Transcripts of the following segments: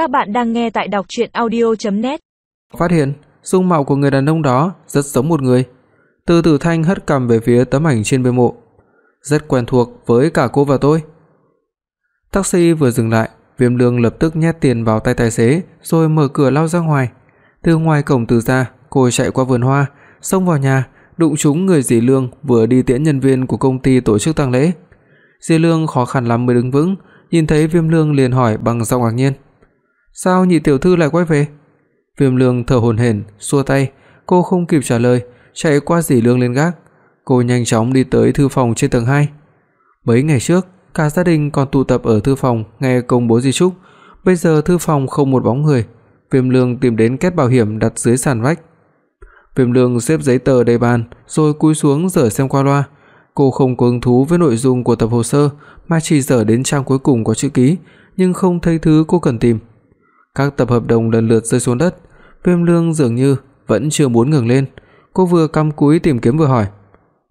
Các bạn đang nghe tại đọc audio net Phát hiện, dung mạo của người đàn ông đó rất giống một người. Từ Tử Thanh hất cằm về phía tấm ảnh trên bia mộ, rất quen thuộc với cả cô và tôi. Taxi vừa dừng lại, Viêm Lương lập tức nhét tiền vào tay tài xế rồi mở cửa lao ra ngoài. Từ ngoài cổng từ ra, cô chạy qua vườn hoa, xông vào nhà, đụng trúng người dì Lương vừa đi tiễn nhân viên của công ty tổ chức tang lễ. Dì Lương khó khăn lắm mới đứng vững, nhìn thấy Viêm Lương liền hỏi bằng giọng ngạc nhiên: "Sao nhị tiểu thư lại quay về?" Viêm Lương thở hổn hển, xua tay, cô không kịp trả lời, chạy qua dì Lương lên gác. Cô nhanh chóng đi tới thư phòng trên tầng 2. Mấy ngày trước, cả gia đình còn tụ tập ở thư phòng nghe công bố di chúc, bây giờ thư phòng không một bóng người. Viêm Lương tìm đến két bảo hiểm đặt dưới sàn vách. Viêm Lương xếp giấy tờ đầy bàn, rồi cúi xuống dở xem qua loa. Cô không có hứng thú với nội dung của tập hồ sơ, mà chỉ dở đến trang cuối cùng có chữ ký, nhưng không thấy thứ cô cần tìm. Các tập hợp đồng lần lượt rơi xuống đất, Viêm Lương dường như vẫn chưa muốn ngừng lên. Cô vừa cắm cúi tìm kiếm vừa hỏi: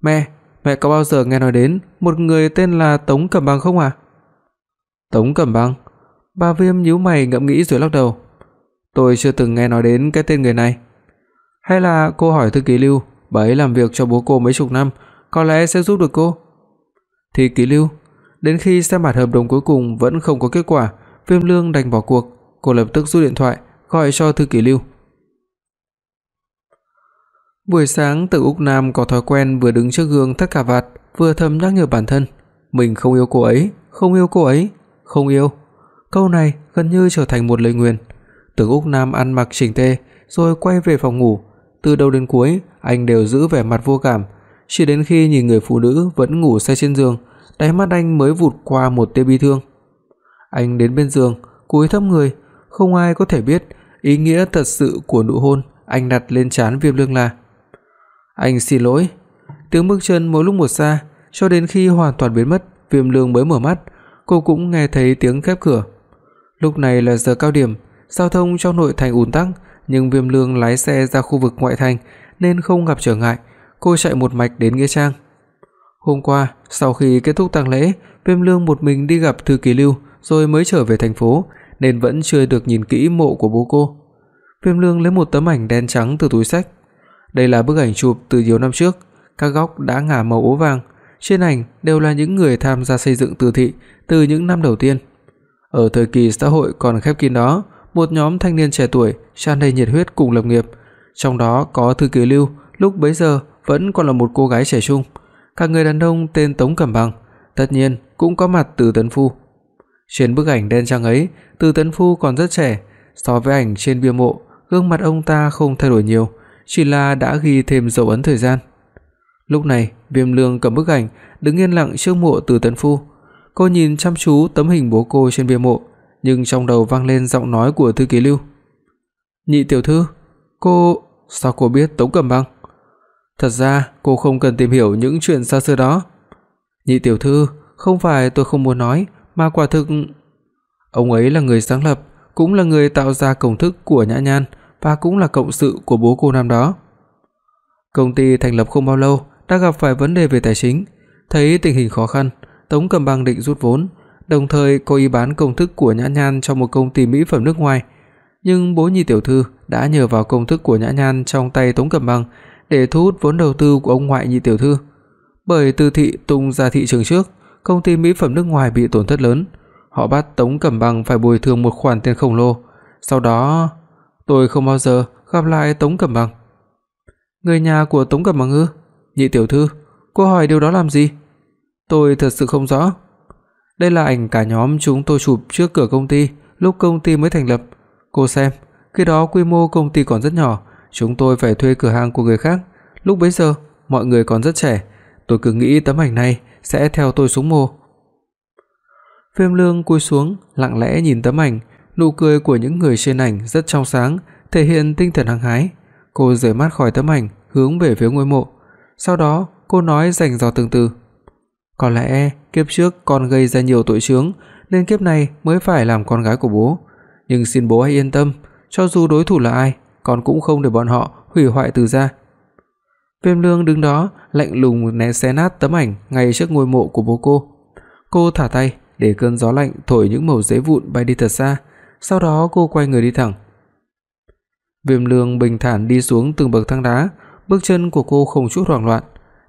"Mẹ, mẹ có bao giờ nghe nói đến một người tên là Tống Cẩm Bang không ạ?" À? Tống Cẩm Bang? Bà Viêm nhíu mày ngẫm nghĩ rồi lắc đầu. Tôi chưa từng nghe nói đến cái tên người này. Hay là cô hỏi thư ký Lưu, bà ấy làm việc cho bố cô mấy chục năm, có lẽ sẽ giúp được cô. Thư ký Lưu, đến khi xem bản hợp đồng cuối cùng vẫn không có kết quả, Viêm Lương đành bỏ cuộc, cô lập tức rút điện thoại gọi cho thư ký Lưu. Buổi sáng Từ Úc Nam có thói quen vừa đứng trước gương thắt cà vạt, vừa thầm nhắc nhở bản thân, mình không yêu cô ấy, không yêu cô ấy, không yêu. Câu này gần như trở thành một lời nguyền. Từ Úc Nam ăn mặc chỉnh tề, rồi quay về phòng ngủ, từ đầu đến cuối anh đều giữ vẻ mặt vô cảm, chỉ đến khi nhìn người phụ nữ vẫn ngủ say trên giường, đáy mắt anh mới vụt qua một tia bi thương. Anh đến bên giường, cúi thấp người, không ai có thể biết ý nghĩa thật sự của nụ hôn anh đặt lên trán Viêm Lương là anh xin lỗi. Tiếng bước chân mỗi lúc một xa, cho đến khi hoàn toàn biến mất, Viêm Lương mới mở mắt, cô cũng nghe thấy tiếng khép cửa. Lúc này là giờ cao điểm, giao thông trong nội thành ùn tắc, nhưng Viêm Lương lái xe ra khu vực ngoại thành nên không gặp trở ngại, cô chạy một mạch đến nghĩa trang. Hôm qua, sau khi kết thúc tang lễ, Viêm Lương một mình đi gặp thư ký Lưu rồi mới trở về thành phố, nên vẫn chưa được nhìn kỹ mộ của bố cô. Viêm Lương lấy một tấm ảnh đen trắng từ túi xách, đây là bức ảnh chụp từ nhiều năm trước, các góc đã ngả màu ố vàng, trên ảnh đều là những người tham gia xây dựng từ thị từ những năm đầu tiên. Ở thời kỳ xã hội còn khép kín đó, một nhóm thanh niên trẻ tuổi tràn đầy nhiệt huyết cùng lập nghiệp, trong đó có thư ký Lưu, lúc bấy giờ vẫn còn là một cô gái trẻ trung, cả người đàn ông tên Tống Cẩm Bằng, tất nhiên cũng có mặt Từ Tấn Phu. Trên bức ảnh đen trắng ấy, Từ Tấn Phu còn rất trẻ, so với ảnh trên bia mộ, gương mặt ông ta không thay đổi nhiều, chỉ là đã ghi thêm dấu ấn thời gian. Lúc này, Viêm Lương cầm bức ảnh, đứng yên lặng trước mộ Từ Tấn Phu. Cô nhìn chăm chú tấm hình bố cô trên bia mộ, nhưng trong đầu vang lên giọng nói của thư ký Lưu. "Nhị tiểu thư, cô sao cô biết Tống Cẩm Băng?" Thật ra, cô không cần tìm hiểu những chuyện xa xưa đó. "Nhị tiểu thư, không phải tôi không muốn nói, mà quả thực ông ấy là người sáng lập, cũng là người tạo ra công thức của Nhã Nhan, và cũng là cộng sự của bố cô năm đó. Công ty thành lập không bao lâu đã gặp phải vấn đề về tài chính, thấy tình hình khó khăn, Tống Cẩm Bang định rút vốn, đồng thời cô ý bán công thức của Nhã Nhan cho một công ty mỹ phẩm nước ngoài. Nhưng bố Nhi tiểu thư đã nhờ vào công thức của Nhã Nhan trong tay Tống Cẩm Bang để thu hút vốn đầu tư của ông ngoại Nhi tiểu thư. Bởi Từ thị tung ra thị trường trước, công ty mỹ phẩm nước ngoài bị tổn thất lớn, họ bắt Tống Cẩm bằng phải bồi thường một khoản tiền khổng lồ. Sau đó, Tôi không bao giờ gặp lại Tống Cẩm Bằng. Người nhà của Tống Cẩm Bằng ư? Nhị tiểu thư, cô hỏi điều đó làm gì? Tôi thật sự không rõ. Đây là ảnh cả nhóm chúng tôi chụp trước cửa công ty, lúc công ty mới thành lập. Cô xem, khi đó quy mô công ty còn rất nhỏ, chúng tôi phải thuê cửa hàng của người khác. Lúc bấy giờ, mọi người còn rất trẻ, tôi cứ nghĩ tấm ảnh này sẽ theo tôi xuống mồ. Phêm Lương cúi xuống, lặng lẽ nhìn tấm ảnh, Nụ cười của những người trên ảnh rất trong sáng, thể hiện tinh thần hăng hái. Cô rời mắt khỏi tấm ảnh, hướng về phía ngôi mộ. Sau đó, cô nói rành rọt từng từ. Có lẽ kiếp trước con gây ra nhiều tội chướng, nên kiếp này mới phải làm con gái của bố. Nhưng xin bố hãy yên tâm, cho dù đối thủ là ai, con cũng không để bọn họ hủy hoại Từ gia. Viêm Lương đứng đó, lạnh lùng né xé nát tấm ảnh ngay trước ngôi mộ của bố cô. Cô thả tay, để cơn gió lạnh thổi những mẩu giấy vụn bay đi thật xa, sau đó cô quay người đi thẳng. Viêm Lương bình thản đi xuống từng bậc thang đá, bước chân của cô không chút hoảng loạn.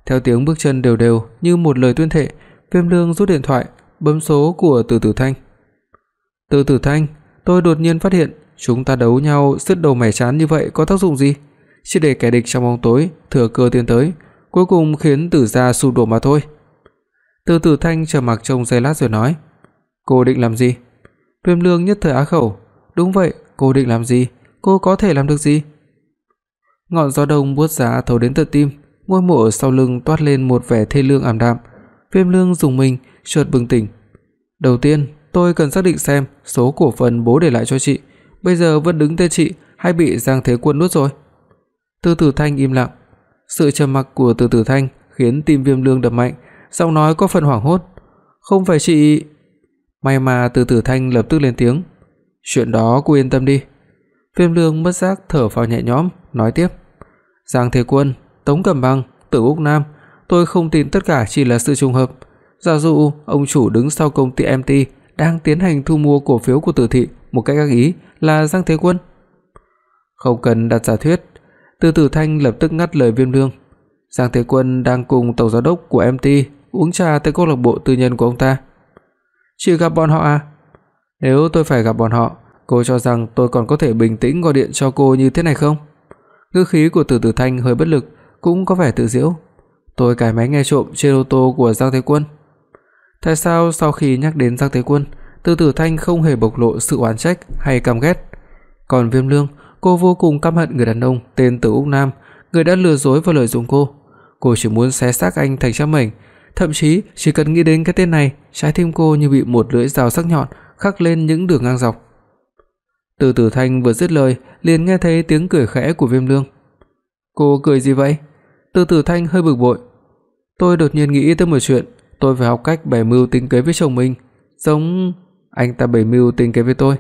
Theo tiếng bước chân đều đều như một lời tuyên thệ, Viêm Lương rút điện thoại, bấm số của Từ Tử Thanh. "Từ Tử Thanh, tôi đột nhiên phát hiện chúng ta đấu nhau sứt đầu mẻ chán như vậy có tác dụng gì? Chỉ để kẻ địch trong bóng tối thừa cơ tiến tới, cuối cùng khiến Tử gia sụp đổ mà thôi." Từ Tử Thanh trầm mặc trong giây lát rồi nói: "Cô định làm gì?" Viêm Lương nhất thời á khẩu, "Đúng vậy, cô định làm gì? Cô có thể làm được gì?" Ngọn gió đông buốt giá thổi đến tận tim, ngôi mộ sau lưng toát lên một vẻ thê lương ảm đạm. Viêm Lương dùng mình, chợt bừng tỉnh. "Đầu tiên, tôi cần xác định xem số cổ phần bố để lại cho chị, bây giờ vẫn đứng tên chị hay bị Giang Thế Quân nuốt rồi?" Từ Tử Thanh im lặng. Sự trầm mặc của Từ Tử Thanh khiến tim Viêm Lương đập mạnh, giọng nói có phần hoảng hốt. "Không phải chị..." May mà Từ Tử Thanh lập tức lên tiếng. "Chuyện đó cô yên tâm đi." Viêm Lương bất giác thở phào nhẹ nhõm, nói tiếp: "Giang Thế Quân, Tống Cẩm Bằng, Tử Úc Nam, tôi không tin tất cả chỉ là sự trùng hợp. Giả dụ ông chủ đứng sau công ty MT đang tiến hành thu mua cổ phiếu của Tử thị một cách ác ý là Giang Thế Quân." Không cần đặt giả thuyết, từ Tử Thanh lập tức ngắt lời Viêm Lương. Giang Thế Quân đang cùng tổng giám đốc của MT uống trà tại câu lạc bộ tư nhân của ông ta. Chỉ gặp bọn họ à? Nếu tôi phải gặp bọn họ, cô cho rằng tôi còn có thể bình tĩnh gọi điện cho cô như thế này không? Ngữ khí của Từ Tử Thanh hơi bất lực, cũng có vẻ tự giễu. Tôi cài máy nghe trộm trên ô tô của Giang Thế Quân. Tại sao sau khi nhắc đến Giang Thế Quân, Từ Tử Thanh không hề bộc lộ sự oán trách hay căm ghét. Còn Viêm Lương, cô vô cùng căm hận người đàn ông tên Từ Úc Nam, người đã lừa dối và lợi dụng cô. Cô chỉ muốn xé xác anh thành trăm mảnh, thậm chí chỉ cần nghĩ đến cái tên này, trái tim cô như bị một lưỡi dao sắc nhọn khắc lên những đường ngang dọc. Từ Tử Thanh vừa dứt lời, liền nghe thấy tiếng cười khẽ của Viêm Lương. "Cô cười gì vậy?" Từ Tử Thanh hơi bực bội. "Tôi đột nhiên nghĩ tới một chuyện, tôi phải học cách bày mưu tính kế với chồng mình, giống anh ta bày mưu tính kế với tôi."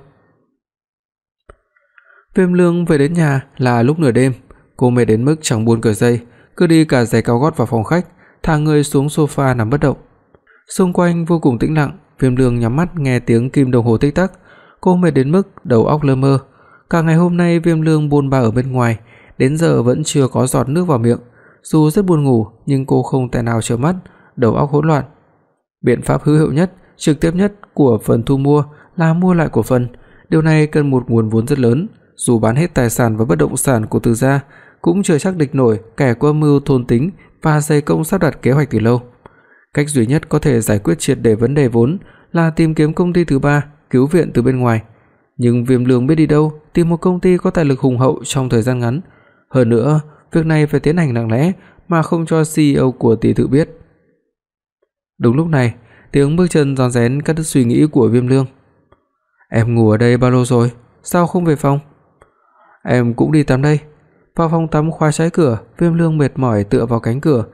Viêm Lương về đến nhà là lúc nửa đêm, cô mệt đến mức chẳng buồn cởi dây, cứ đi cả giày cao gót vào phòng khách, thả người xuống sofa nằm bất động. Xung quanh vô cùng tĩnh lặng, Viêm Lương nhắm mắt nghe tiếng kim đồng hồ tích tắc, cô mệt đến mức đầu óc lơ mơ. Cả ngày hôm nay Viêm Lương buôn ba ở bên ngoài, đến giờ vẫn chưa có giọt nước vào miệng. Dù rất buồn ngủ, nhưng cô không thể nào chợp mắt, đầu óc hỗn loạn. Biện pháp hữu hiệu nhất, trực tiếp nhất của phần thu mua là mua lại cổ phần. Điều này cần một nguồn vốn rất lớn, dù bán hết tài sản và bất động sản của Từ gia, cũng chưa chắc địch nổi kẻ có mưu thôn tính và dày công sắp đặt kế hoạch từ lâu. Cách duy nhất có thể giải quyết triệt để vấn đề vốn là tìm kiếm công ty thứ ba cứu viện từ bên ngoài. Nhưng Viêm Lương biết đi đâu tìm một công ty có tài lực hùng hậu trong thời gian ngắn. Hơn nữa, việc này phải tiến hành lặng lẽ mà không cho CEO của tỷ thự biết. Đúng lúc này, tiếng bước chân rón rén cắt đứt suy nghĩ của Viêm Lương. "Em ngủ ở đây bao lâu rồi? Sao không về phòng?" "Em cũng đi tắm đây." Vào phòng tắm khóa trái cửa, Viêm Lương mệt mỏi tựa vào cánh cửa,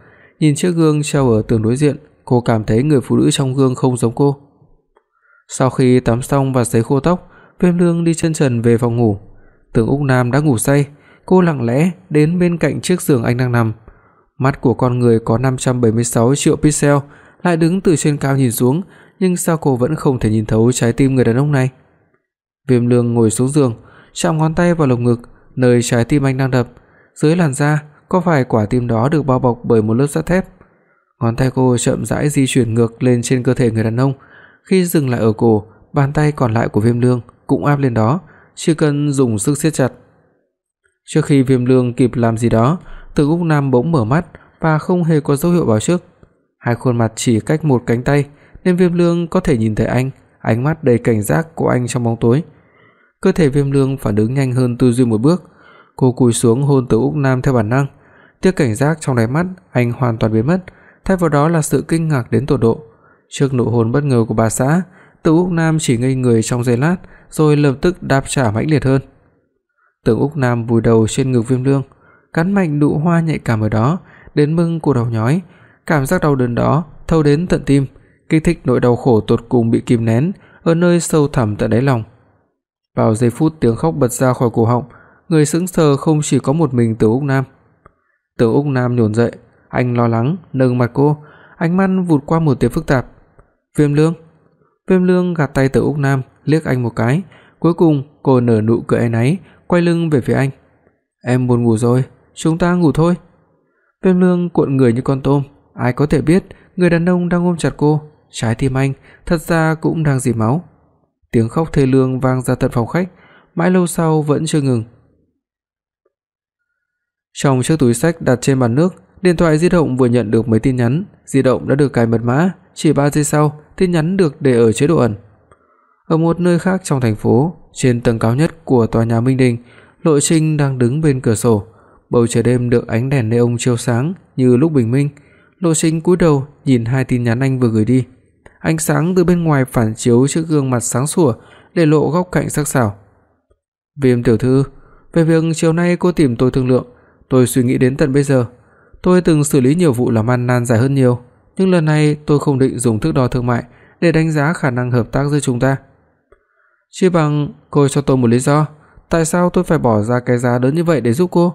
nhìn chiếc gương treo ở tường đối diện, cô cảm thấy người phụ nữ trong gương không giống cô. Sau khi tắm xong và sấy khô tóc, Viêm Lương đi chân trần về phòng ngủ. Tưởng Úc Nam đã ngủ say, cô lặng lẽ đến bên cạnh chiếc giường anh đang nằm. Mắt của con người có 576 triệu pixel, lại đứng từ trên cao nhìn xuống, nhưng sao cô vẫn không thể nhìn thấu trái tim người đàn ông này? Viêm Lương ngồi xuống giường, chạm ngón tay vào lồng ngực, nơi trái tim anh đang đập, dưới làn da có phải quả tim đó được bao bọc bởi một lớp sắt thép? Ngón tay cô chậm rãi di chuyển ngược lên trên cơ thể người đàn ông, khi dừng lại ở cổ, bàn tay còn lại của Viêm Lương cũng áp lên đó, chỉ cần dùng sức siết chặt. Trước khi Viêm Lương kịp làm gì đó, Từ Úc Nam bỗng mở mắt và không hề có dấu hiệu báo trước. Hai khuôn mặt chỉ cách một cánh tay, nên Viêm Lương có thể nhìn thấy anh, ánh mắt đầy cảnh giác của anh trong bóng tối. Cơ thể Viêm Lương phản ứng nhanh hơn tư duy một bước, cô cúi xuống hôn Từ Úc Nam theo bản năng. tia cảnh giác trong đáy mắt anh hoàn toàn biến mất, thay vào đó là sự kinh ngạc đến tột độ. Trước nụ hôn bất ngờ của bà xã, Từ Úc Nam chỉ ngây người trong giây lát, rồi lập tức đáp trả mãnh liệt hơn. Từ Úc Nam vùi đầu trên ngực Viêm Lương, cắn mạnh nụ hoa nhạy cảm ở đó, đến mưng cô đầu nhói, cảm giác đau đớn đó thâu đến tận tim, kích thích nỗi đau khổ tột cùng bị kìm nén ở nơi sâu thẳm tận đáy lòng. Vào giây phút tiếng khóc bật ra khỏi cổ họng, người sững sờ không chỉ có một mình Từ Úc Nam. Từ Úc Nam nhổn dậy, anh lo lắng nâng mặt cô, ánh mắt vụt qua một tia phức tạp. "Viêm Lương." Viêm Lương gạt tay Từ Úc Nam, liếc anh một cái, Cuối cùng, cô nở nụ cười áy náy, quay lưng về phía anh. "Em buồn ngủ rồi, chúng ta ngủ thôi." Viêm Lương cuộn người như con tôm, ai có thể biết người đàn ông đang ôm chặt cô, trái tim anh thật ra cũng đang dỉ máu. Tiếng khóc thê lương vang ra tận phòng khách, mãi lâu sau vẫn chưa ngừng. Trong chiếc túi xách đặt trên bàn nước, điện thoại di động vừa nhận được mấy tin nhắn, di động đã được cài mật mã, chỉ 3 giây sau, tin nhắn được để ở chế độ ẩn. Ở một nơi khác trong thành phố, trên tầng cao nhất của tòa nhà Minh Đình, Lộ Trinh đang đứng bên cửa sổ, bầu trời đêm được ánh đèn neon chiếu sáng như lúc bình minh. Lộ Trinh cúi đầu nhìn hai tin nhắn anh vừa gửi đi. Ánh sáng từ bên ngoài phản chiếu trước gương mặt sáng sủa, để lộ góc cạnh sắc sảo. "Viêm tiểu thư, về việc chiều nay cô tìm tôi thương lượng, tôi suy nghĩ đến tận bây giờ. Tôi từng xử lý nhiều vụ làm ăn nan giải hơn nhiều, nhưng lần này tôi không định dùng thước đo thương mại để đánh giá khả năng hợp tác giữa chúng ta. Chỉ bằng cô cho tôi một lý do, tại sao tôi phải bỏ ra cái giá lớn như vậy để giúp cô?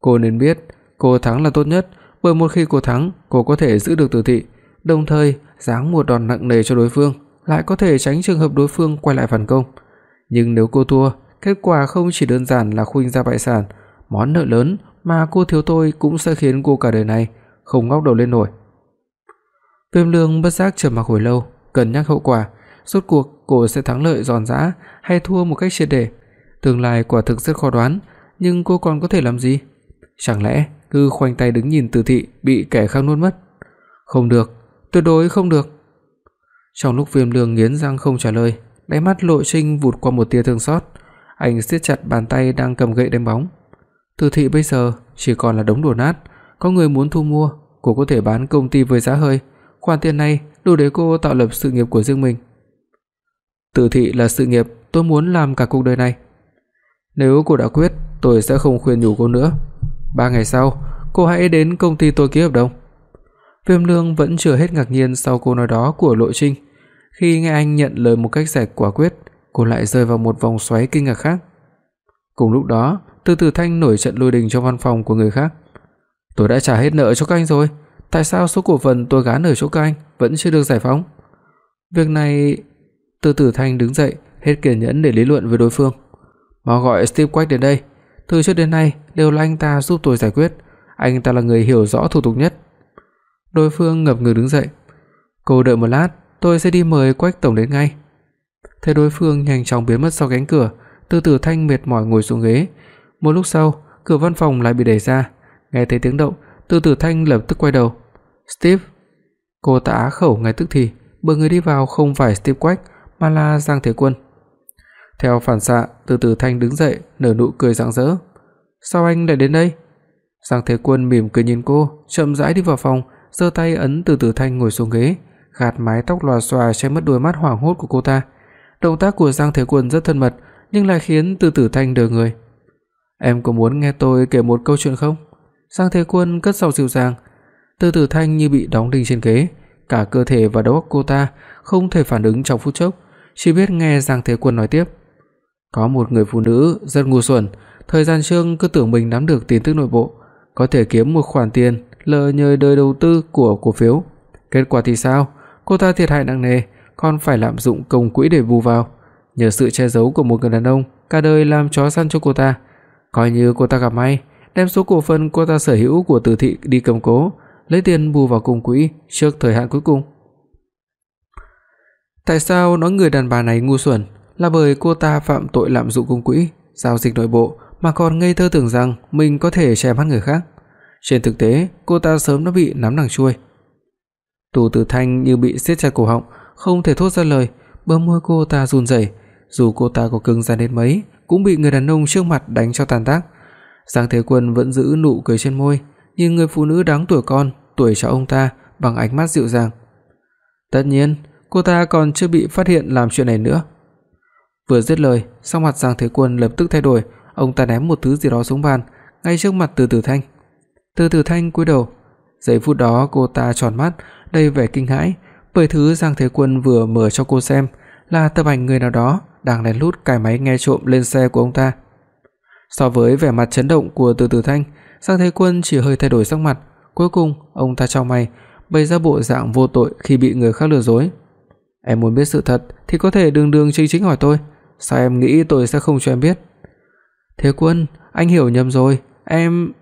Cô nên biết, cô thắng là tốt nhất, bởi một khi cô thắng, cô có thể giữ được Từ thị, đồng thời giáng một đòn nặng nề cho đối phương, lại có thể tránh trường hợp đối phương quay lại phản công. Nhưng nếu cô thua, kết quả không chỉ đơn giản là khuynh ra bại sản, món nợ lớn mà cô thiếu tôi cũng sẽ khiến cô cả đời này không ngóc đầu lên nổi. Viêm Lương bất giác trầm mặc hồi lâu, cân nhắc hậu quả, rốt cuộc cô sẽ thắng lợi giòn giã hay thua một cách triệt để. Tương lai quả thực rất khó đoán, nhưng cô còn có thể làm gì? Chẳng lẽ cứ khoanh tay đứng nhìn Từ thị bị kẻ khác nuốt mất? Không được, tuyệt đối không được. Trong lúc Viêm Lương nghiến răng không trả lời, đáy mắt Lộ Trinh vụt qua một tia thương xót, anh siết chặt bàn tay đang cầm gậy đánh bóng. Từ thị bây giờ chỉ còn là đống đổ nát, có người muốn thu mua, cô có thể bán công ty với giá hơi, khoản tiền này đủ để cô tạo lập sự nghiệp của riêng mình. Từ thị là sự nghiệp tôi muốn làm cả cuộc đời này. Nếu cô đã quyết, tôi sẽ không khuyên nhủ cô nữa. Ba ngày sau, cô hãy đến công ty tôi ký hợp đồng. Viêm Lương vẫn chưa hết ngạc nhiên sau câu nói đó của Lộ Trinh. Khi nghe anh nhận lời một cách giải quả quyết, cô lại rơi vào một vòng xoáy kinh ngạc khác. Cùng lúc đó, Từ từ Thanh nổi trận lôi đình trong văn phòng của người khác. Tôi đã trả hết nợ cho các anh rồi, tại sao số cổ phần tôi gán ở chỗ các anh vẫn chưa được giải phóng? Việc này, Từ từ Thanh đứng dậy, hết kiên nhẫn để lý luận với đối phương. Mau gọi Steve Quách đến đây, từ trước đến nay đều là anh ta giúp tôi giải quyết, anh ta là người hiểu rõ thủ tục nhất. Đối phương ngập ngừng đứng dậy. "Cô đợi một lát, tôi sẽ đi mời Quách tổng đến ngay." Thấy đối phương nhanh chóng biến mất sau cánh cửa, Từ Tử Thanh mệt mỏi ngồi xuống ghế. Một lúc sau, cửa văn phòng lại bị đẩy ra, nghe thấy tiếng động, Từ Tử Thanh lập tức quay đầu. "Steve." Cô ta á khẩu ngay tức thì, bởi người đi vào không phải Steve Quách mà là Giang Thế Quân. Theo phản xạ, Từ Tử Thanh đứng dậy, nở nụ cười rạng rỡ. "Sao anh lại đến đây?" Giang Thế Quân mỉm cười nhìn cô, chậm rãi đi vào phòng, giơ tay ấn Từ Tử Thanh ngồi xuống ghế, gạt mái tóc lòa xòa che mất đôi mắt hoảng hốt của cô ta. Động tác của Giang Thế Quân rất thân mật, nhưng lại khiến Từ Tử Thanh đờ người. "Em có muốn nghe tôi kể một câu chuyện không?" Giang Thế Quân cất giọng dịu dàng. Từ Tử Thanh như bị đóng đinh trên ghế, cả cơ thể và đầu óc cô ta không thể phản ứng trong phút chốc, chỉ biết nghe Giang Thế Quân nói tiếp. Có một người phụ nữ rất ngu xuẩn, thời gian trước cứ tưởng mình nắm được tin tức nội bộ, có thể kiếm một khoản tiền lờ nhờ đời đầu tư của cổ phiếu. Kết quả thì sao? Cô ta thiệt hại nặng nề, còn phải lạm dụng công quỹ để bù vào. Nhờ sự che giấu của một người đàn ông, cả đời làm chó săn cho cô ta. Coi như cô ta gặp may, đem số cổ phần cô ta sở hữu của Từ thị đi cầm cố, lấy tiền bù vào công quỹ trước thời hạn cuối cùng. Tại sao nói người đàn bà này ngu xuẩn? Là bởi cô ta phạm tội lạm dụng công quỹ, giao dịch nội bộ mà còn ngây thơ tưởng rằng mình có thể che mắt người khác. Trên thực tế, cô ta sớm đã bị nắm đằng chui. Tù Tử Thanh như bị siết chặt cổ họng, không thể thốt ra lời, bờ môi cô ta run rẩy, dù cô ta có cứng rắn đến mấy, cũng bị người đàn ông trước mặt đánh cho tàn tác. Giang Thế Quân vẫn giữ nụ cười trên môi, nhìn người phụ nữ đáng tuổi con, tuổi cháu ông ta bằng ánh mắt dịu dàng. Tất nhiên, cô ta còn chưa bị phát hiện làm chuyện này nữa. Vừa dứt lời, sắc mặt Giang Thế Quân lập tức thay đổi, ông ta ném một thứ gì đó xuống bàn, ngay trước mặt Từ Tử Thanh. Từ Tử Thanh cúi đầu, giây phút đó cô ta tròn mắt, đầy vẻ kinh hãi, bởi thứ Giang Thế Quân vừa mở cho cô xem là tấm ảnh người nào đó đang lén lút cài máy nghe trộm lên xe của ông ta. So với vẻ mặt chấn động của Từ Tử Thanh, Giang Thế Quân chỉ hơi thay đổi sắc mặt, cuối cùng ông ta chau mày, bày ra bộ dạng vô tội khi bị người khác lừa dối. "Em muốn biết sự thật thì có thể đường đường chính chính hỏi tôi, sao em nghĩ tôi sẽ không cho em biết?" "Thế Quân, anh hiểu nhầm rồi, em..."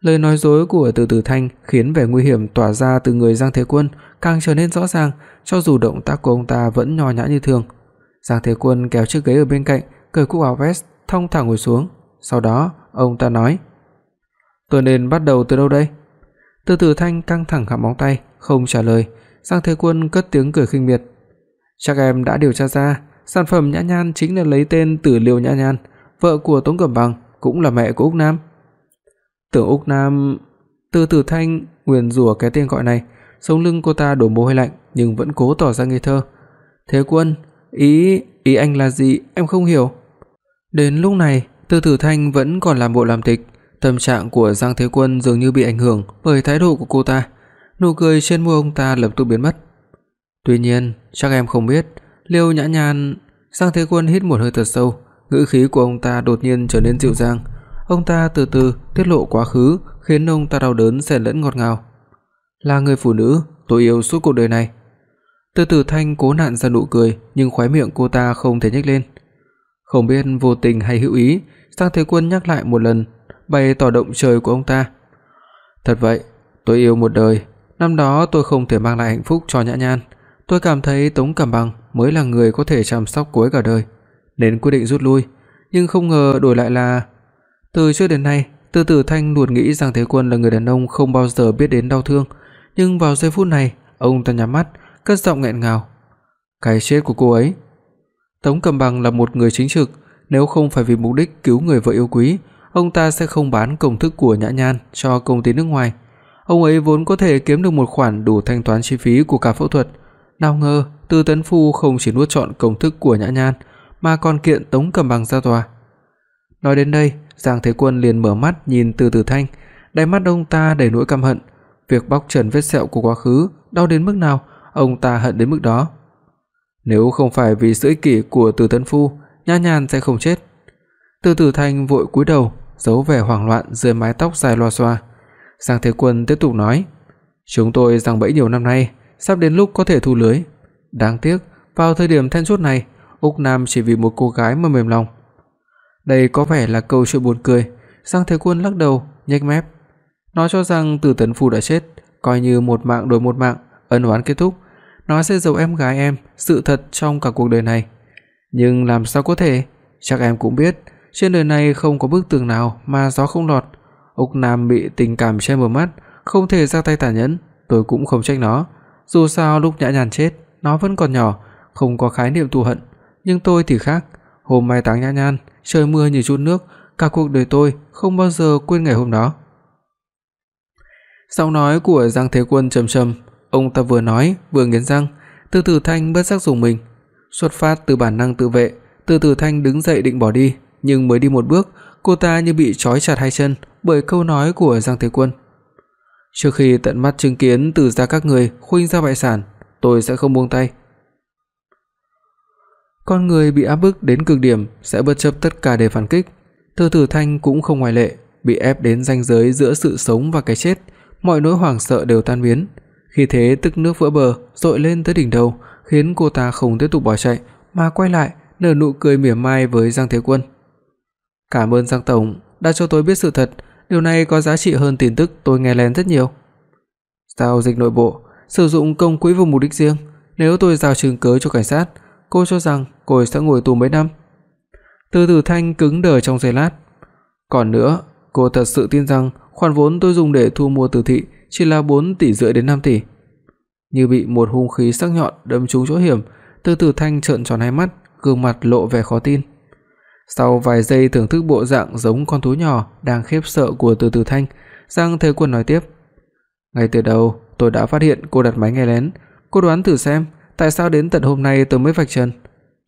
Lời nói dối của Từ Từ Thanh khiến vẻ nguy hiểm tỏa ra từ người Giang Thế Quân càng trở nên rõ ràng, cho dù động tác của ông ta vẫn nho nhã như thường. Giang Thế Quân kéo chiếc ghế ở bên cạnh, cởi cúc áo vest, thong thả ngồi xuống, sau đó ông ta nói: "Tôi nên bắt đầu từ đâu đây?" Từ Từ Thanh căng thẳng gặm móng tay, không trả lời. Giang Thế Quân cất tiếng cười khinh miệt: "Chắc em đã điều tra ra, sản phẩm Nhã Nhan chính là lấy tên từ Liêu Nhã Nhan, vợ của Tống Cẩm Bằng, cũng là mẹ của Úc Nam." Tưởng Úc Nam, Từ Từ Thanh nguyền rủa cái tên gọi này, sống lưng cô ta đổ mồ hôi lạnh nhưng vẫn cố tỏ ra ngây thơ. "Thế Quân, ý ý anh là gì, em không hiểu." Đến lúc này, Từ Tử Thanh vẫn còn làm bộ làm tịch, tâm trạng của Giang Thế Quân dường như bị ảnh hưởng bởi thái độ của cô ta. Nụ cười trên môi ông ta lập tức biến mất. "Tuy nhiên, chắc em không biết, Liêu Nhã Nhan..." Giang Thế Quân hít một hơi thật sâu, ngữ khí của ông ta đột nhiên trở nên dịu dàng. Ông ta từ từ tiết lộ quá khứ, khiến ông ta đau đớn xen lẫn ngọt ngào. "Là người phụ nữ tôi yêu suốt cuộc đời này." Từ Tử Thanh cố nặn ra nụ cười, nhưng khóe miệng cô ta không thể nhếch lên. Không biết vô tình hay hữu ý, Giang Thế Quân nhắc lại một lần, bày tỏ động trời của ông ta. Thật vậy, tôi yêu một đời, năm đó tôi không thể mang lại hạnh phúc cho Nhã Nhan, tôi cảm thấy Tống Cẩm Bằng mới là người có thể chăm sóc cô ấy cả đời, nên quyết định rút lui, nhưng không ngờ đổi lại là từ trước đến nay, Từ Tử Thanh luôn nghĩ rằng Thế Quân là người đàn ông không bao giờ biết đến đau thương, nhưng vào giây phút này, ông ta nhắm mắt, cất giọng nghẹn ngào. Cái chết của cô ấy. Tống Cẩm Bằng là một người chính trực, nếu không phải vì mục đích cứu người vợ yêu quý, ông ta sẽ không bán công thức của Nhã Nhan cho công ty nước ngoài. Ông ấy vốn có thể kiếm được một khoản đủ thanh toán chi phí của cả phẫu thuật, nào ngờ Từ Tấn Phu không chỉ nuốt trọn công thức của Nhã Nhan mà còn kiện Tống Cẩm Bằng ra tòa. Nói đến đây, Giang Thế Quân liền mở mắt nhìn Từ tử Thanh, đáy mắt ông ta đầy nỗi căm hận, việc bóc trần vết sẹo của quá khứ đau đến mức nào, ông ta hận đến mức đó. Nếu không phải vì sự ích kỷ của Từ Tấn Phu, nha Nhàn sẽ không chết. Từ Tử Thanh vội cúi đầu, giấu vẻ hoảng loạn dưới mái tóc dài loa xoa. Giang Thế Quân tiếp tục nói: "Chúng tôi giăng bẫy nhiều năm nay, sắp đến lúc có thể thu lưới. Đáng tiếc, vào thời điểm then chốt này, Úc Nam chỉ vì một cô gái mà mềm lòng." Đây có vẻ là câu chuyện buồn cười, Giang Thế Quân lắc đầu, nhếch mép, nói cho rằng Từ Tấn Phu đã chết, coi như một mạng đổi một mạng, ân oán kết thúc, nó sẽ giấu em gái em sự thật trong cả cuộc đời này. Nhưng làm sao có thể? Chắc em cũng biết, trên đời này không có bức tường nào mà gió không lọt. Úc Nam bị tình cảm che mờ mắt, không thể ra tay tàn nhẫn, tôi cũng không trách nó. Dù sao lúc Nhã Nhàn chết, nó vẫn còn nhỏ, không có khái niệm thù hận, nhưng tôi thì khác. Hôm mai táng Nhã Nhan, trời mưa như chút nước, cả cuộc đời tôi không bao giờ quên ngày hôm đó. Giọng nói của Giang Thế Quân trầm trầm, ông ta vừa nói vừa nghiến răng, Từ Từ Thanh bất giác dùng mình, xuất phát từ bản năng tự vệ, Từ Từ Thanh đứng dậy định bỏ đi, nhưng mới đi một bước, cô ta như bị trói chặt hai chân bởi câu nói của Giang Thế Quân. Trước khi tận mắt chứng kiến từ gia các người khuynh ra bại sản, tôi sẽ không buông tay. Con người bị áp bức đến cực điểm sẽ bất chấp tất cả để phản kích, Từ Tử Thanh cũng không ngoại lệ, bị ép đến ranh giới giữa sự sống và cái chết, mọi nỗi hoảng sợ đều tan biến. Khi thế tức nước vỡ bờ, dội lên tới đỉnh đầu, khiến cô ta không tiếp tục bỏ chạy mà quay lại, nở nụ cười mỉa mai với Giang Thế Quân. "Cảm ơn Giang tổng đã cho tôi biết sự thật, điều này có giá trị hơn tin tức tôi nghe lén rất nhiều." Giao dịch nội bộ, sử dụng công quỹ vào mục đích riêng, nếu tôi giao chứng cứ cho cảnh sát, cô cho rằng cô ấy sẽ ngồi tù mấy năm? Từ Tử Thanh cứng đờ trong giây lát. Còn nữa, cô thật sự tin rằng khoản vốn tôi dùng để thu mua Từ thị chỉ là 4 tỷ rưỡi đến 5 tỷ. Như bị một hung khí sắc nhọn đâm trúng chỗ hiểm, Từ Tử Thanh trợn tròn hai mắt, gương mặt lộ vẻ khó tin. Sau vài giây thưởng thức bộ dạng giống con thú nhỏ đang khiếp sợ của Từ Từ Thanh, Giang Thế Quân nói tiếp: "Ngay từ đầu, tôi đã phát hiện cô đặt máy nghe lén, cô đoán thử xem, tại sao đến tận hôm nay tôi mới vạch trần?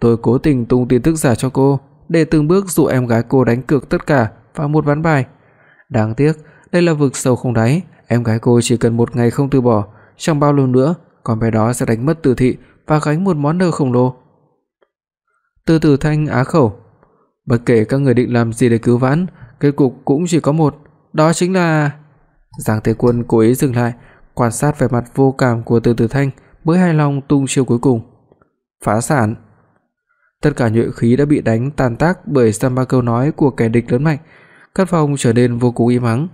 Tôi cố tình tung tin tức giả cho cô, để từng bước dụ em gái cô đánh cược tất cả vào một ván bài. Đáng tiếc, đây là vực sâu không đáy, em gái cô chỉ cần một ngày không từ bỏ, chẳng bao lâu nữa con bé đó sẽ đánh mất Từ thị và gánh một món nợ khổng lồ." Từ Từ Thanh á khẩu, bất kể các người định làm gì để cứu vãn, kết cục cũng chỉ có một, đó chính là Giang Thế Quân cố ý dừng lại, quan sát vẻ mặt vô cảm của Từ Từ Thanh, mới hài lòng tung chiêu cuối cùng. Phá sản. Tất cả nhuệ khí đã bị đánh tàn tác bởi dăm ba câu nói của kẻ địch lớn mạnh, căn phòng trở nên vô cùng im ắng.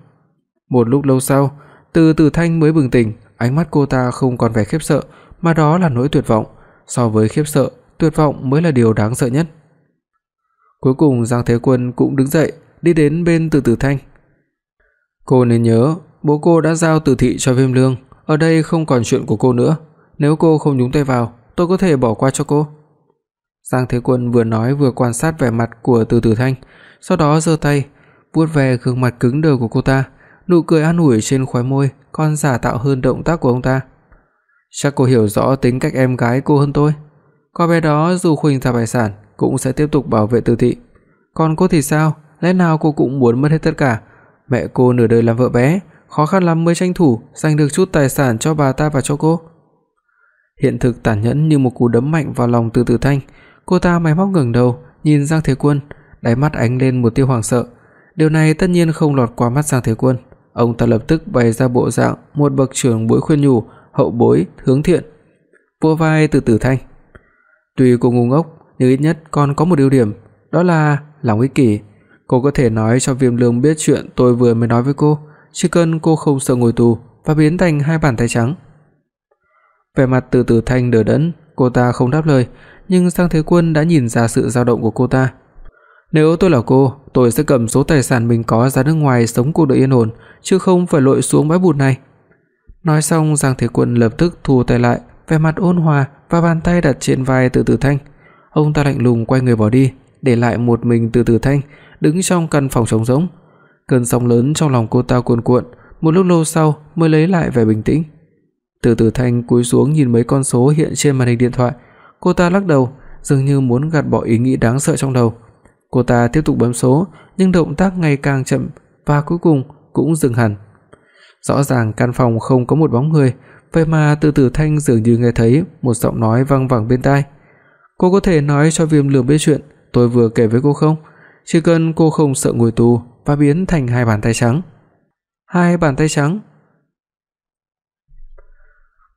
Một lúc lâu sau, Từ Tử Thanh mới bừng tỉnh, ánh mắt cô ta không còn vẻ khiếp sợ, mà đó là nỗi tuyệt vọng, so với khiếp sợ, tuyệt vọng mới là điều đáng sợ nhất. Cuối cùng Giang Thế Quân cũng đứng dậy, đi đến bên Từ Tử Thanh. Cô nên nhớ, bố cô đã giao Từ thị cho Viêm Lương, ở đây không còn chuyện của cô nữa, nếu cô không nhúng tay vào, tôi có thể bỏ qua cho cô." Giang Thế Quân vừa nói vừa quan sát vẻ mặt của Từ Tử Thanh, sau đó giơ tay vuốt ve gương mặt cứng đờ của cô ta, nụ cười an ủi trên khóe môi còn giả tạo hơn động tác của ông ta. Chắc cô hiểu rõ tính cách em gái cô hơn tôi. Con bé đó dù khuynh ra tài sản cũng sẽ tiếp tục bảo vệ Từ thị. Còn cô thì sao? Lẽ nào cô cũng muốn mất hết tất cả? Mẹ cô nửa đời làm vợ bé, khó khăn lắm mới tranh thủ giành được chút tài sản cho bà ta và cho cô. Hiện thực tàn nhẫn như một cú đấm mạnh vào lòng Từ Tử Thanh, cô ta máy móc ngẩng đầu, nhìn Giang Thế Quân, đáy mắt ánh lên một tia hoảng sợ. Điều này tất nhiên không lọt qua mắt Giang Thế Quân, ông ta lập tức bày ra bộ dạng một bậc trưởng bối khuyên nhủ, hậu bối, hướng thiện. Vỗ vai Từ Tử Thanh. Tuy cô ngu ngốc, nhưng ít nhất còn có một ưu điểm, đó là lòng ích kỷ. Cô có thể nói cho Viêm Lương biết chuyện tôi vừa mới nói với cô, chỉ cần cô không sợ ngồi tù và biến thành hai bàn tay trắng. Vẻ mặt Từ Từ Thanh đờ đẫn, cô ta không đáp lời, nhưng Giang Thế Quân đã nhìn ra sự dao động của cô ta. Nếu tôi là cô, tôi sẽ cầm số tài sản mình có ra nước ngoài sống cuộc đời yên ổn, chứ không phải lội xuống bãi bùn này. Nói xong, Giang Thế Quân lập tức thu tay lại, vẻ mặt ôn hòa và bàn tay đặt trên vai Từ Từ Thanh. Ông ta lạnh lùng quay người bỏ đi, để lại một mình Từ Từ Thanh đứng trong căn phòng trống rỗng. Cơn sóng lớn trong lòng cô ta cuồn cuộn, một lúc lâu sau mới lấy lại vẻ bình tĩnh. Từ Từ Thanh cúi xuống nhìn mấy con số hiện trên màn hình điện thoại, cô ta lắc đầu, dường như muốn gạt bỏ ý nghĩ đáng sợ trong đầu. Cô ta tiếp tục bấm số, nhưng động tác ngày càng chậm và cuối cùng cũng dừng hẳn. Rõ ràng căn phòng không có một bóng người, vậy mà Từ Từ Thanh dường như nghe thấy một giọng nói vang vẳng bên tai. "Cô có thể nói cho Viêm Lương biết chuyện tôi vừa kể với cô không? Chỉ cần cô không sợ ngồi tù và biến thành hai bàn tay trắng." Hai bàn tay trắng?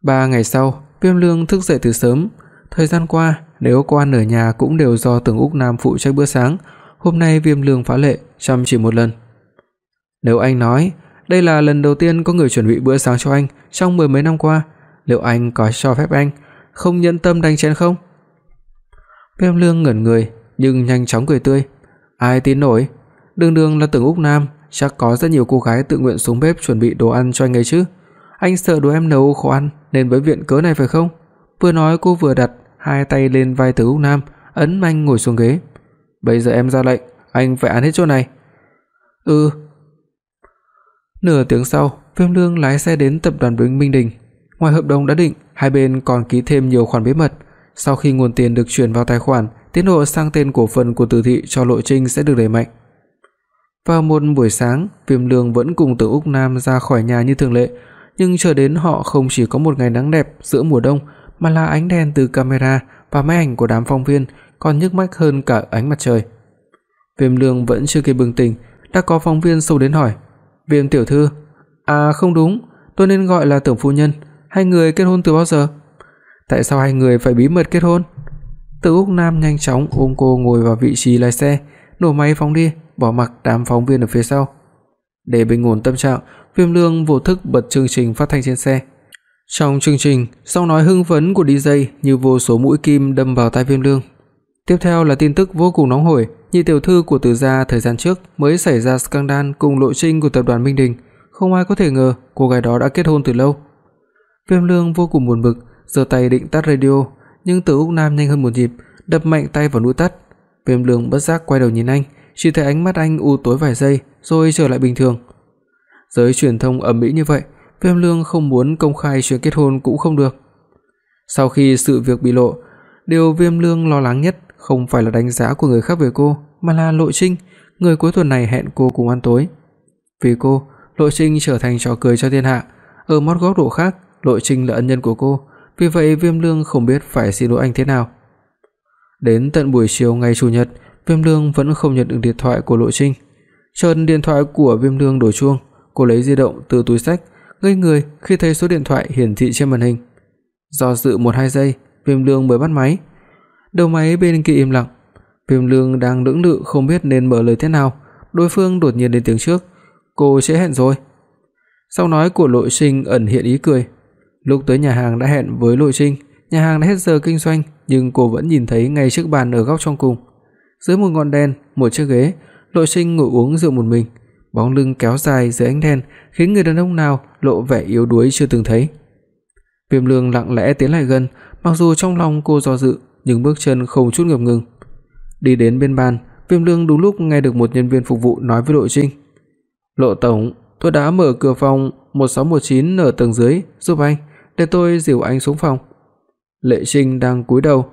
Ba ngày sau, Viêm Lương thức dậy từ sớm, thời gian qua nếu có ăn ở nhà cũng đều do Tưởng Úc Nam phụ trách bữa sáng, hôm nay Viêm Lương phá lệ, chăm chỉ một lần. Nếu anh nói, đây là lần đầu tiên có người chuẩn bị bữa sáng cho anh trong mười mấy năm qua, liệu anh có cho phép anh không nhẫn tâm đánh chén không? Viêm Lương ngẩn người, nhưng nhanh chóng cười tươi. Ai tin nổi, đường đường là Tưởng Úc Nam, chắc có rất nhiều cô gái tự nguyện xuống bếp chuẩn bị đồ ăn cho anh ấy chứ. Anh sợ đồ em nấu khó ăn nên mới viện cớ này phải không? Vừa nói cô vừa đặt hai tay lên vai Từ Úc Nam, ấn mạnh ngồi xuống ghế. Bây giờ em ra lệnh, anh phải ăn hết chỗ này. Ừ. Nửa tiếng sau, Viêm Lương lái xe đến tập đoàn Vĩnh Minh Đình. Ngoài hợp đồng đã định, hai bên còn ký thêm nhiều khoản bí mật. Sau khi nguồn tiền được chuyển vào tài khoản, tiến độ sang tên cổ phần của Từ thị cho Lộ Trinh sẽ được đẩy mạnh. Vào một buổi sáng, Viêm Lương vẫn cùng Từ Úc Nam ra khỏi nhà như thường lệ, nhưng chờ đến họ không chỉ có một ngày nắng đẹp giữa mùa đông, mà là ánh đèn từ camera và máy ảnh của đám phóng viên còn nhức mắt hơn cả ánh mặt trời. Viêm Lương vẫn chưa kịp bừng tỉnh, đã có phóng viên xô đến hỏi: "Viêm tiểu thư, à không đúng, tôi nên gọi là tưởng phu nhân, hai người kết hôn từ bao giờ? Tại sao hai người phải bí mật kết hôn?" Từ Úc Nam nhanh chóng ôm cô ngồi vào vị trí lái xe, nổ máy phóng đi, bỏ mặc đám phóng viên ở phía sau. Để bình ổn tâm trạng, Viêm Lương vô thức bật chương trình phát thanh trên xe. Trong chương trình, giọng nói hưng phấn của DJ như vô số mũi kim đâm vào tai Viêm Lương. Tiếp theo là tin tức vô cùng nóng hổi, nhị tiểu thư của Từ gia thời gian trước mới xảy ra scandal cùng lộ trình của tập đoàn Minh Đình, không ai có thể ngờ cô gái đó đã kết hôn từ lâu. Viêm Lương vô cùng buồn bực, giơ tay định tắt radio, nhưng Từ Úc Nam nhanh hơn một nhịp, đập mạnh tay vào nút tắt. Viêm Lương bất giác quay đầu nhìn anh, chỉ thấy ánh mắt anh u tối vài giây rồi trở lại bình thường. Giới truyền thông ầm ĩ như vậy, Viêm Lương không muốn công khai chuyện kết hôn cũng không được. Sau khi sự việc bị lộ, điều Viêm Lương lo lắng nhất không phải là đánh giá của người khác về cô, mà là Lộ Trinh, người cuối tuần này hẹn cô cùng ăn tối. Vì cô, Lộ Trinh trở thành trò cười cho thiên hạ, ở một góc độ khác, Lộ Trinh là ân nhân của cô, vì vậy Viêm Lương không biết phải xin lỗi anh thế nào. Đến tận buổi chiều ngày chủ nhật, Viêm Lương vẫn không nhận được điện thoại của Lộ Trinh. Chợt điện thoại của Viêm Lương đổ chuông, cô lấy di động từ túi xách, ngây người khi thấy số điện thoại hiển thị trên màn hình. Do dự một hai giây, Viêm Lương mới bắt máy. Đầu máy bên kia im lặng. Viêm Lương đang lưỡng lự không biết nên mở lời thế nào, đối phương đột nhiên lên tiếng trước, "Cô sẽ hẹn rồi." Sau nói của Lộ Sinh ẩn hiện ý cười. Lúc tới nhà hàng đã hẹn với Lộ Sinh, nhà hàng đã hết giờ kinh doanh, nhưng cô vẫn nhìn thấy ngay trước bàn ở góc trong cùng. Dưới một ngọn đèn, một chiếc ghế, Lộ Sinh ngồi uống rượu một mình, bóng lưng kéo dài dưới ánh đèn khiến người đàn ông nào lộ vẻ yếu đuối chưa từng thấy. Viêm Lương lặng lẽ tiến lại gần, mặc dù trong lòng cô do dự, nhưng bước chân không chút ngập ngừng. Đi đến bên bàn, Viêm Lương đúng lúc nghe được một nhân viên phục vụ nói với Lộ Trinh: "Lộ tổng, tôi đã mở cửa phòng 1619 ở tầng dưới giúp anh, để tôi dìu anh xuống phòng." Lệ Trinh đang cúi đầu,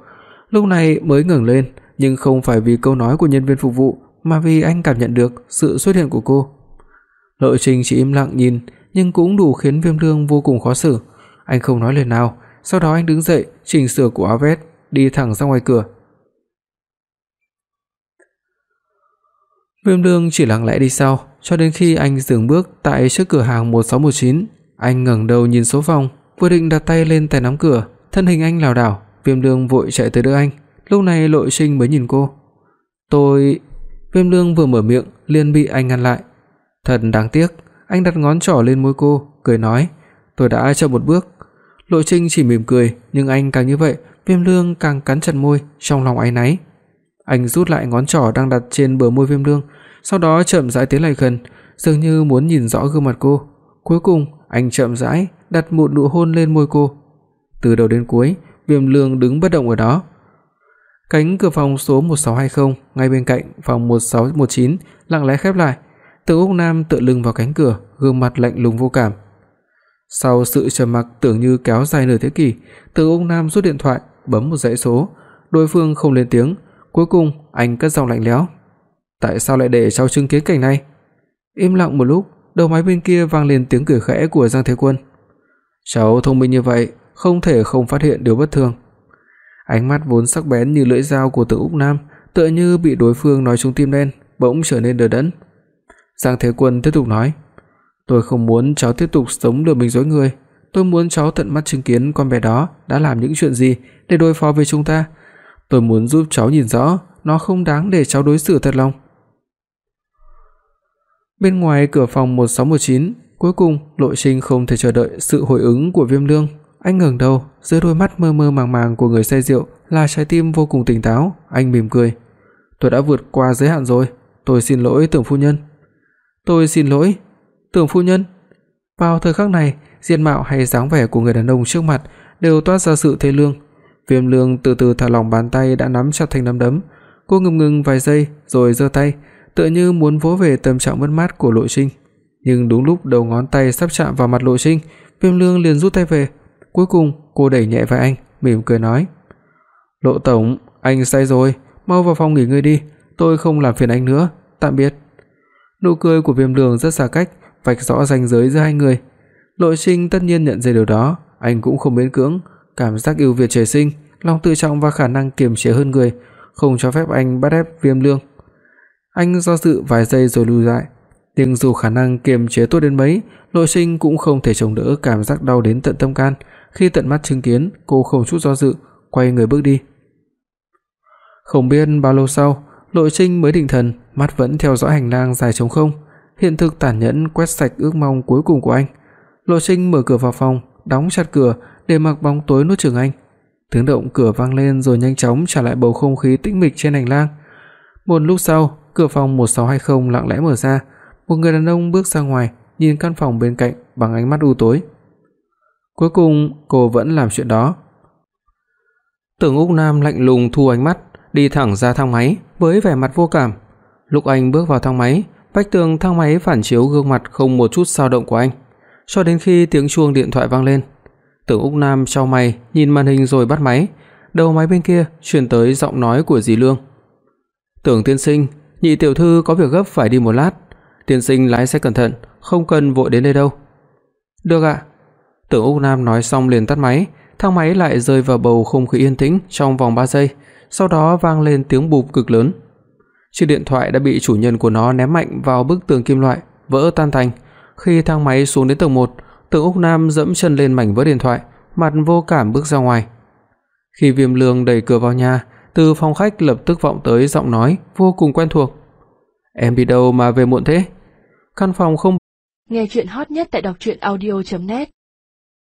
lúc này mới ngẩng lên, nhưng không phải vì câu nói của nhân viên phục vụ, mà vì anh cảm nhận được sự xuất hiện của cô. Lộ Trình chỉ im lặng nhìn, nhưng cũng đủ khiến Viêm Lương vô cùng khó xử. Anh không nói lời nào, sau đó anh đứng dậy, chỉnh sửa của áo vest, đi thẳng ra ngoài cửa. Viêm Lương chỉ lặng lẽ đi sau, cho đến khi anh dừng bước tại trước cửa hàng 1619, anh ngẩng đầu nhìn số phòng, vừa định đặt tay lên tay nắm cửa, thân hình anh lảo đảo, Viêm Lương vội chạy tới đỡ anh. Lúc này Lộ Trình mới nhìn cô. "Tôi..." Viêm Lương vừa mở miệng liền bị anh ngăn lại. Thật đáng tiếc, anh đặt ngón trỏ lên môi cô, cười nói, "Tôi đã chậm một bước." Lộ Trinh chỉ mỉm cười, nhưng anh càng như vậy, Viêm Lương càng cắn chặt môi, trong lòng áy náy. Anh rút lại ngón trỏ đang đặt trên bờ môi Viêm Lương, sau đó chậm rãi tiến lại gần, dường như muốn nhìn rõ gương mặt cô. Cuối cùng, anh chậm rãi đặt một nụ hôn lên môi cô. Từ đầu đến cuối, Viêm Lương đứng bất động ở đó. Cánh cửa phòng số 1620 ngay bên cạnh phòng 1619 lặng lẽ khép lại. Từ Úc Nam tựa lưng vào cánh cửa, gương mặt lạnh lùng vô cảm. Sau sự trầm mặc tưởng như kéo dài nửa thế kỷ, Từ Úc Nam rút điện thoại, bấm một dãy số, đối phương không lên tiếng, cuối cùng anh cất giọng lạnh lẽo. Tại sao lại để cháu chứng kiến cảnh này? Im lặng một lúc, đầu máy bên kia vang lên tiếng cười khẽ của Giang Thế Quân. Cháu thông minh như vậy, không thể không phát hiện điều bất thường. Ánh mắt vốn sắc bén như lưỡi dao của Từ Úc Nam, tựa như bị đối phương nói trúng tim đen, bỗng trở nên đờ đẫn. Giang Thế Quân tiếp tục nói: "Tôi không muốn cháu tiếp tục sống lừa mình dối người, tôi muốn cháu tận mắt chứng kiến con bé đó đã làm những chuyện gì để đối phó với chúng ta. Tôi muốn giúp cháu nhìn rõ nó không đáng để cháu đối xử thật lòng." Bên ngoài cửa phòng 1619, cuối cùng Lộ Trinh không thể chờ đợi sự hồi ứng của Viêm Lương, anh ngẩng đầu, giữa đôi mắt mơ mơ màng màng của người say rượu là trái tim vô cùng tỉnh táo, anh mỉm cười. "Tôi đã vượt qua giới hạn rồi, tôi xin lỗi tưởng phu nhân." "Tôi xin lỗi." "Tưởng phu nhân?" Vào thời khắc này, diện mạo hay dáng vẻ của người đàn ông trước mặt đều toát ra sự thê lương. Viêm Lương từ từ thả lỏng bàn tay đã nắm chặt thành nắm đấm, cô ngừng ngừng vài giây rồi giơ tay, tựa như muốn vỗ về tâm trạng mất mát của Lộ Trinh. Nhưng đúng lúc đầu ngón tay sắp chạm vào mặt Lộ Trinh, Viêm Lương liền rút tay về. Cuối cùng, cô đẩy nhẹ vai anh, mỉm cười nói: "Lộ tổng, anh say rồi, mau vào phòng nghỉ ngơi đi, tôi không làm phiền anh nữa, tạm biệt." Nụ cười của Viêm Lương rất xa cách, vạch rõ ranh giới giữa hai người. Lộ Trinh tất nhiên nhận ra điều đó, anh cũng không miễn cưỡng, cảm giác ưu việt trời sinh, lòng tự trọng và khả năng kiềm chế hơn người, không cho phép anh bắt ép Viêm Lương. Anh do dự vài giây rồi lùi lại, nhưng dù khả năng kiềm chế tốt đến mấy, Lộ Sinh cũng không thể chống đỡ cảm giác đau đến tận tâm can, khi tận mắt chứng kiến, cô không chút do dự, quay người bước đi. Không biết bao lâu sau, Lộ Trinh mới định thần, mắt vẫn theo dõi hành lang dài trống không, hiện thực tàn nhẫn quét sạch ước mong cuối cùng của anh. Lộ Trinh mở cửa vào phòng, đóng chặt cửa để mặc bóng tối nuốt chửng anh. Tiếng động cửa vang lên rồi nhanh chóng trả lại bầu không khí tĩnh mịch trên hành lang. Một lúc sau, cửa phòng 1620 lặng lẽ mở ra, một người đàn ông bước ra ngoài, nhìn căn phòng bên cạnh bằng ánh mắt u tối. Cuối cùng cô vẫn làm chuyện đó. Tưởng Úc Nam lạnh lùng thu ánh mắt, đi thẳng ra thang máy với vẻ mặt vô cảm. Lúc anh bước vào thang máy, vách tường thang máy phản chiếu gương mặt không một chút dao động của anh, cho đến khi tiếng chuông điện thoại vang lên. Tưởng Úc Nam chau mày, nhìn màn hình rồi bắt máy. Đầu máy bên kia truyền tới giọng nói của Dì Lương. "Tưởng tiên sinh, nhị tiểu thư có việc gấp phải đi một lát, tiên sinh lái xe cẩn thận, không cần vội đến đây đâu." "Được ạ." Tưởng Úc Nam nói xong liền tắt máy, thang máy lại rơi vào bầu không khí yên tĩnh trong vòng 3 giây, sau đó vang lên tiếng bụp cực lớn. Chiếc điện thoại đã bị chủ nhân của nó ném mạnh vào bức tường kim loại, vỡ tan tành. Khi thang máy xuống đến tầng 1, Tưởng Úc Nam giẫm chân lên mảnh vỡ điện thoại, mặt vô cảm bước ra ngoài. Khi Viêm Lương đẩy cửa vào nhà, Từ phòng khách lập tức vọng tới giọng nói vô cùng quen thuộc. "Em đi đâu mà về muộn thế?" Căn phòng không Nghe truyện hot nhất tại đọc truyện audio net